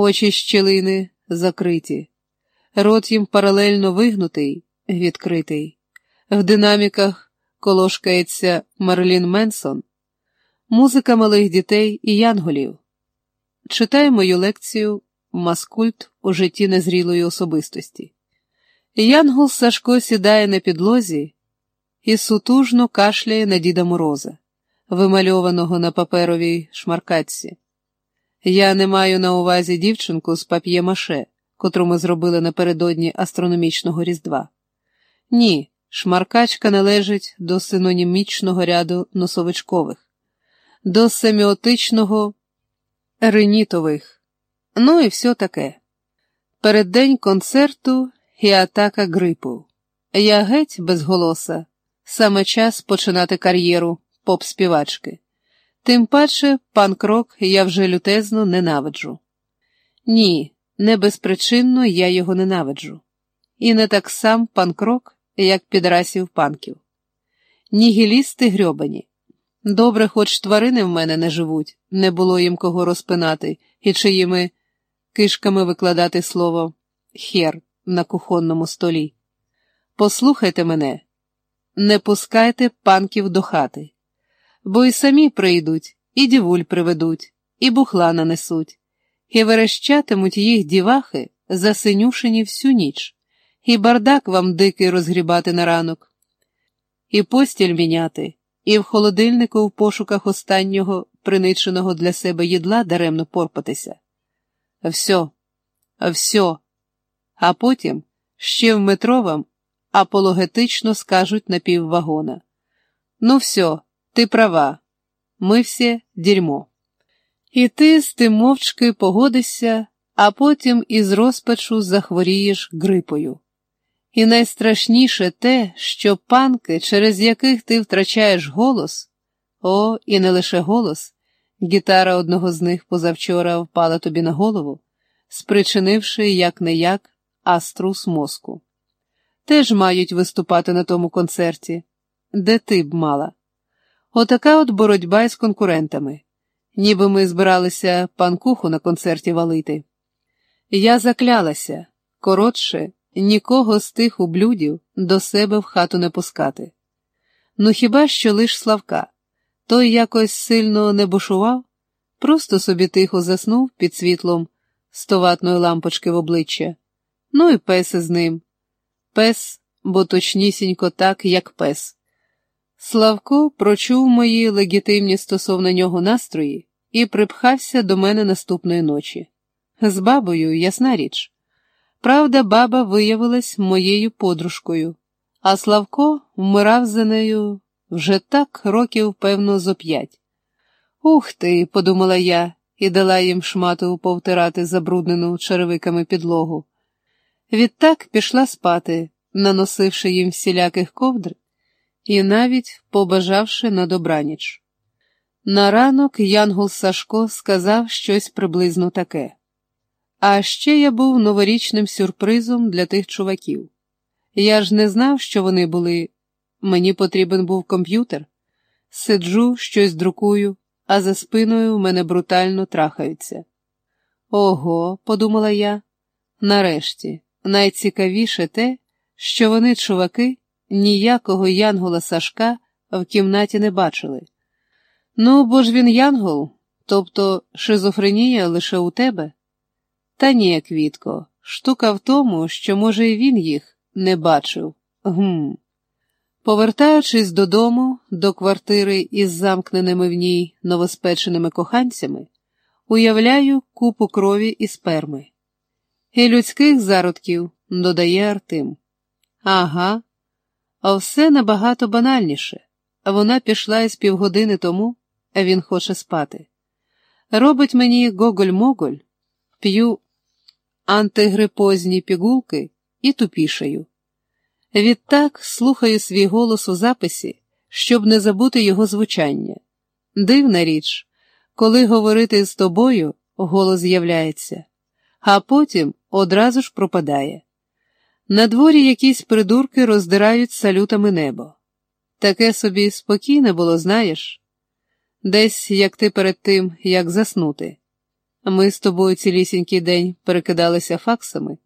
очі щілини закриті, рот їм паралельно вигнутий, відкритий. В динаміках колошкається Марлін Менсон, музика малих дітей і янголів. Читаю мою лекцію Маскульт у житті незрілої особистості. Янгол Сашко сідає на підлозі і сутужно кашляє на Діда Мороза, вимальованого на паперовій шмаркатці. Я не маю на увазі дівчинку з пап'є-маше, котру ми зробили напередодні астрономічного різдва. Ні, шмаркачка належить до синонімічного ряду носовичкових, до семіотичного ренітових. Ну і все таке. Переддень концерту і атака грипу. Я геть без голоса, саме час починати кар'єру поп-співачки. Тим паче панк-рок я вже лютезно ненавиджу. Ні, не безпричинно я його ненавиджу. І не так сам панк-рок, як підрасів панків. Нігілісти грьобані. Добре, хоч тварини в мене не живуть, не було їм кого розпинати і чиїми кишками викладати слово хер на кухонному столі. Послухайте мене, не пускайте панків до хати, бо і самі прийдуть, і дівуль приведуть, і бухла нанесуть, і верещатимуть їх дівахи, засинюшені всю ніч, і бардак вам дикий розгрібати на ранок, і постіль міняти, і в холодильнику в пошуках останнього приниченого для себе їдла даремно порпатися. Все, все а потім ще в метро вам апологетично скажуть на піввагона. Ну, все, ти права, ми всі дерьмо. І ти з тим мовчки погодишся, а потім із розпачу захворієш грипою. І найстрашніше те, що панки, через яких ти втрачаєш голос, о, і не лише голос, гітара одного з них позавчора впала тобі на голову, спричинивши як не як а струс мозку. Теж мають виступати на тому концерті, де ти б мала. Отака от боротьба із конкурентами, ніби ми збиралися панкуху на концерті валити. Я заклялася, коротше, нікого з тих ублюдів до себе в хату не пускати. Ну хіба що лиш Славка, той якось сильно не бушував, просто собі тихо заснув під світлом стоватної лампочки в обличчя. Ну і пес із ним. Пес, бо точнісінько так, як пес. Славко прочув мої легітимні стосовно нього настрої і припхався до мене наступної ночі. З бабою, ясна річ. Правда, баба виявилась моєю подружкою, а Славко вмирав за нею вже так років, певно, зо п'ять. Ух ти, подумала я і дала їм шмату повтирати забруднену черевиками підлогу. Відтак пішла спати, наносивши їм всіляких ковдр і навіть побажавши на добраніч. На ранок Янгол Сашко сказав щось приблизно таке. А ще я був новорічним сюрпризом для тих чуваків. Я ж не знав, що вони були. Мені потрібен був комп'ютер. Сиджу, щось друкую, а за спиною в мене брутально трахаються. Ого, подумала я, нарешті. Найцікавіше те, що вони, чуваки, ніякого Янгола Сашка в кімнаті не бачили. Ну, бо ж він Янгол, тобто шизофренія лише у тебе? Та ні, Квітко, штука в тому, що, може, і він їх не бачив. Гм. Повертаючись додому, до квартири із замкненими в ній новоспеченими коханцями, уявляю купу крові і сперми. І людських зародків, додає Артим. Ага, а все набагато банальніше. Вона пішла із півгодини тому, а він хоче спати. Робить мені гоголь-моголь, п'ю антигрипозні пігулки і тупішаю. Відтак слухаю свій голос у записі, щоб не забути його звучання. Дивна річ, коли говорити з тобою, голос з'являється, а потім одразу ж пропадає. На дворі якісь придурки роздирають салютами небо. Таке собі спокійне було, знаєш, десь як ти перед тим, як заснути. Ми з тобою цілісінький день перекидалися факсами